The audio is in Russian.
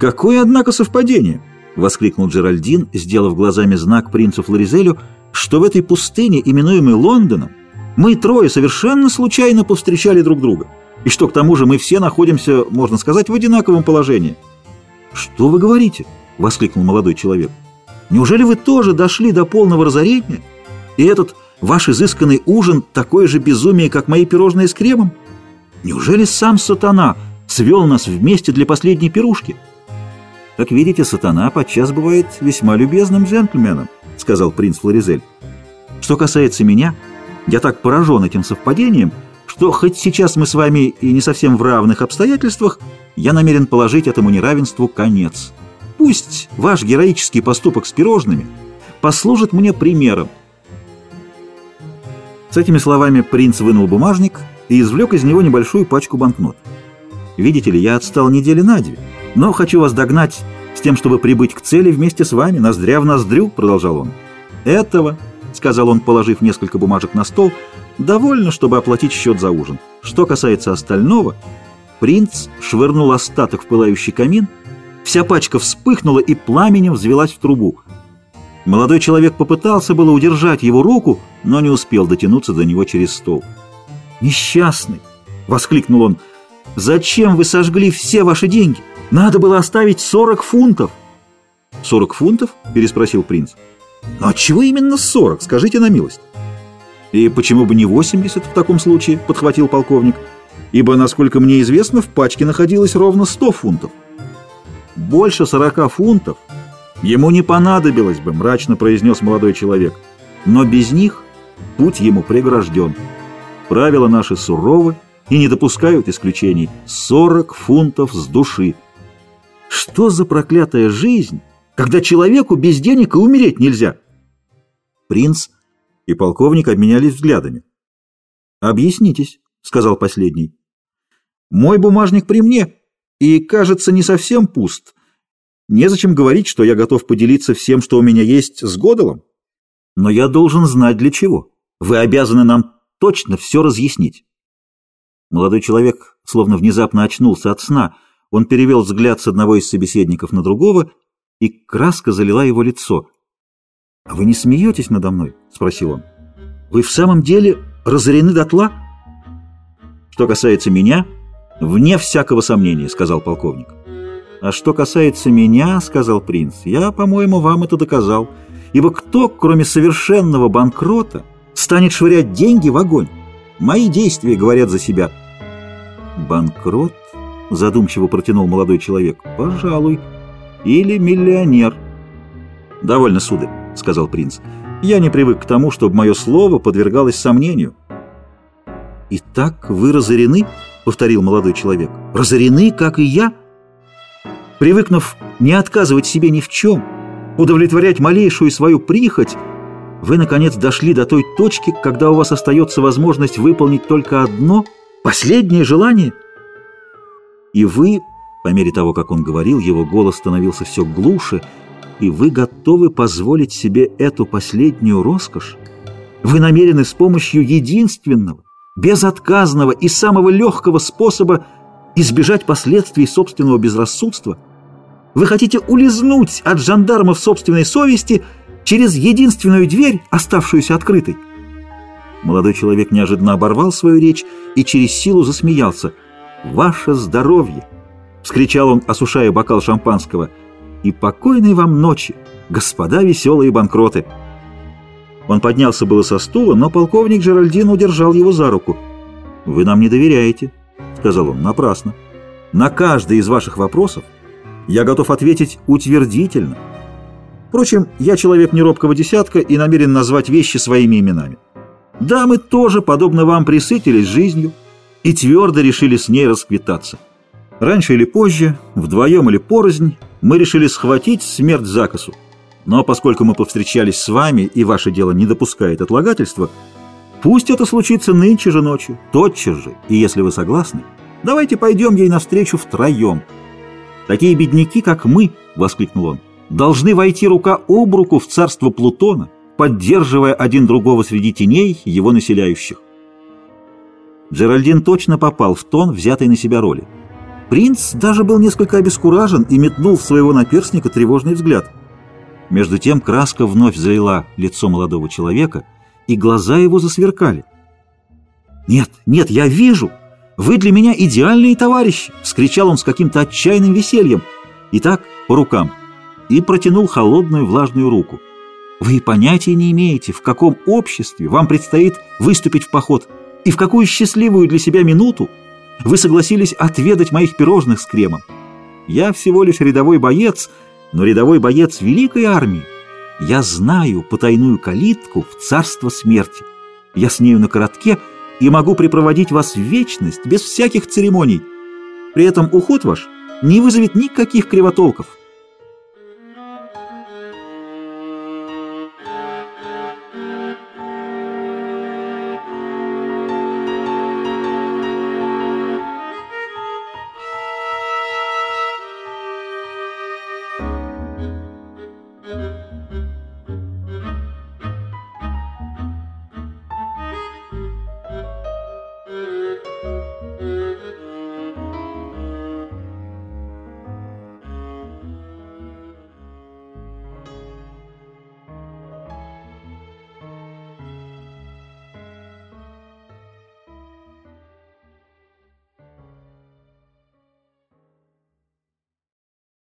«Какое, однако, совпадение!» — воскликнул Джеральдин, сделав глазами знак принцу Флоризелю, что в этой пустыне, именуемой Лондоном, мы трое совершенно случайно повстречали друг друга, и что к тому же мы все находимся, можно сказать, в одинаковом положении. «Что вы говорите?» — воскликнул молодой человек. «Неужели вы тоже дошли до полного разорения? И этот ваш изысканный ужин такое же безумие, как мои пирожные с кремом? Неужели сам сатана свел нас вместе для последней пирушки?» «Как видите, сатана подчас бывает весьма любезным джентльменом», — сказал принц Флоризель. «Что касается меня, я так поражен этим совпадением, что хоть сейчас мы с вами и не совсем в равных обстоятельствах, я намерен положить этому неравенству конец. Пусть ваш героический поступок с пирожными послужит мне примером». С этими словами принц вынул бумажник и извлек из него небольшую пачку банкнот. «Видите ли, я отстал недели на две». Но хочу вас догнать с тем, чтобы прибыть к цели вместе с вами, ноздря в ноздрю», — продолжал он. «Этого», — сказал он, положив несколько бумажек на стол, — «довольно, чтобы оплатить счет за ужин. Что касается остального...» Принц швырнул остаток в пылающий камин, вся пачка вспыхнула и пламенем взвелась в трубу. Молодой человек попытался было удержать его руку, но не успел дотянуться до него через стол. «Несчастный!» — воскликнул он. «Зачем вы сожгли все ваши деньги? Надо было оставить 40 фунтов. 40 фунтов? переспросил принц. Но отчего именно 40, скажите на милость? И почему бы не 80 в таком случае, подхватил полковник, ибо, насколько мне известно, в пачке находилось ровно 100 фунтов. Больше 40 фунтов ему не понадобилось бы, мрачно произнес молодой человек, но без них путь ему прегражден. Правила наши суровы и не допускают исключений. 40 фунтов с души. Что за проклятая жизнь, когда человеку без денег и умереть нельзя? Принц и полковник обменялись взглядами. «Объяснитесь», — сказал последний. «Мой бумажник при мне и, кажется, не совсем пуст. Незачем говорить, что я готов поделиться всем, что у меня есть, с Годолом. Но я должен знать для чего. Вы обязаны нам точно все разъяснить». Молодой человек словно внезапно очнулся от сна — он перевел взгляд с одного из собеседников на другого, и краска залила его лицо. «А вы не смеетесь надо мной?» — спросил он. «Вы в самом деле разорены дотла?» «Что касается меня, вне всякого сомнения», — сказал полковник. «А что касается меня, — сказал принц, — я, по-моему, вам это доказал. Ибо кто, кроме совершенного банкрота, станет швырять деньги в огонь? Мои действия говорят за себя». «Банкрот?» Задумчиво протянул молодой человек. «Пожалуй. Или миллионер». «Довольно, сударь», — сказал принц. «Я не привык к тому, чтобы мое слово подвергалось сомнению». «Итак, вы разорены?» — повторил молодой человек. «Разорены, как и я?» Привыкнув не отказывать себе ни в чем, удовлетворять малейшую свою прихоть, вы, наконец, дошли до той точки, когда у вас остается возможность выполнить только одно, последнее желание — и вы, по мере того, как он говорил, его голос становился все глуше, и вы готовы позволить себе эту последнюю роскошь? Вы намерены с помощью единственного, безотказного и самого легкого способа избежать последствий собственного безрассудства? Вы хотите улизнуть от жандармов собственной совести через единственную дверь, оставшуюся открытой? Молодой человек неожиданно оборвал свою речь и через силу засмеялся – «Ваше здоровье!» — вскричал он, осушая бокал шампанского. «И покойной вам ночи, господа веселые банкроты!» Он поднялся было со стула, но полковник Джеральдин удержал его за руку. «Вы нам не доверяете», — сказал он, — «напрасно. На каждый из ваших вопросов я готов ответить утвердительно. Впрочем, я человек неробкого десятка и намерен назвать вещи своими именами. Да, мы тоже, подобно вам, присытились жизнью, и твердо решили с ней расквитаться. Раньше или позже, вдвоем или порознь, мы решили схватить смерть закосу. Но поскольку мы повстречались с вами, и ваше дело не допускает отлагательства, пусть это случится нынче же ночью, тотчас же, и если вы согласны, давайте пойдем ей навстречу втроем. Такие бедняки, как мы, — воскликнул он, — должны войти рука об руку в царство Плутона, поддерживая один другого среди теней его населяющих. Джеральдин точно попал в тон взятой на себя роли. Принц даже был несколько обескуражен и метнул в своего наперсника тревожный взгляд. Между тем краска вновь заила лицо молодого человека, и глаза его засверкали. «Нет, нет, я вижу! Вы для меня идеальные товарищи!» — вскричал он с каким-то отчаянным весельем. Итак, по рукам. И протянул холодную влажную руку. «Вы понятия не имеете, в каком обществе вам предстоит выступить в поход, и в какую счастливую для себя минуту вы согласились отведать моих пирожных с кремом. Я всего лишь рядовой боец, но рядовой боец великой армии. Я знаю потайную калитку в царство смерти. Я с нею на коротке и могу припроводить вас в вечность без всяких церемоний. При этом уход ваш не вызовет никаких кривотолков.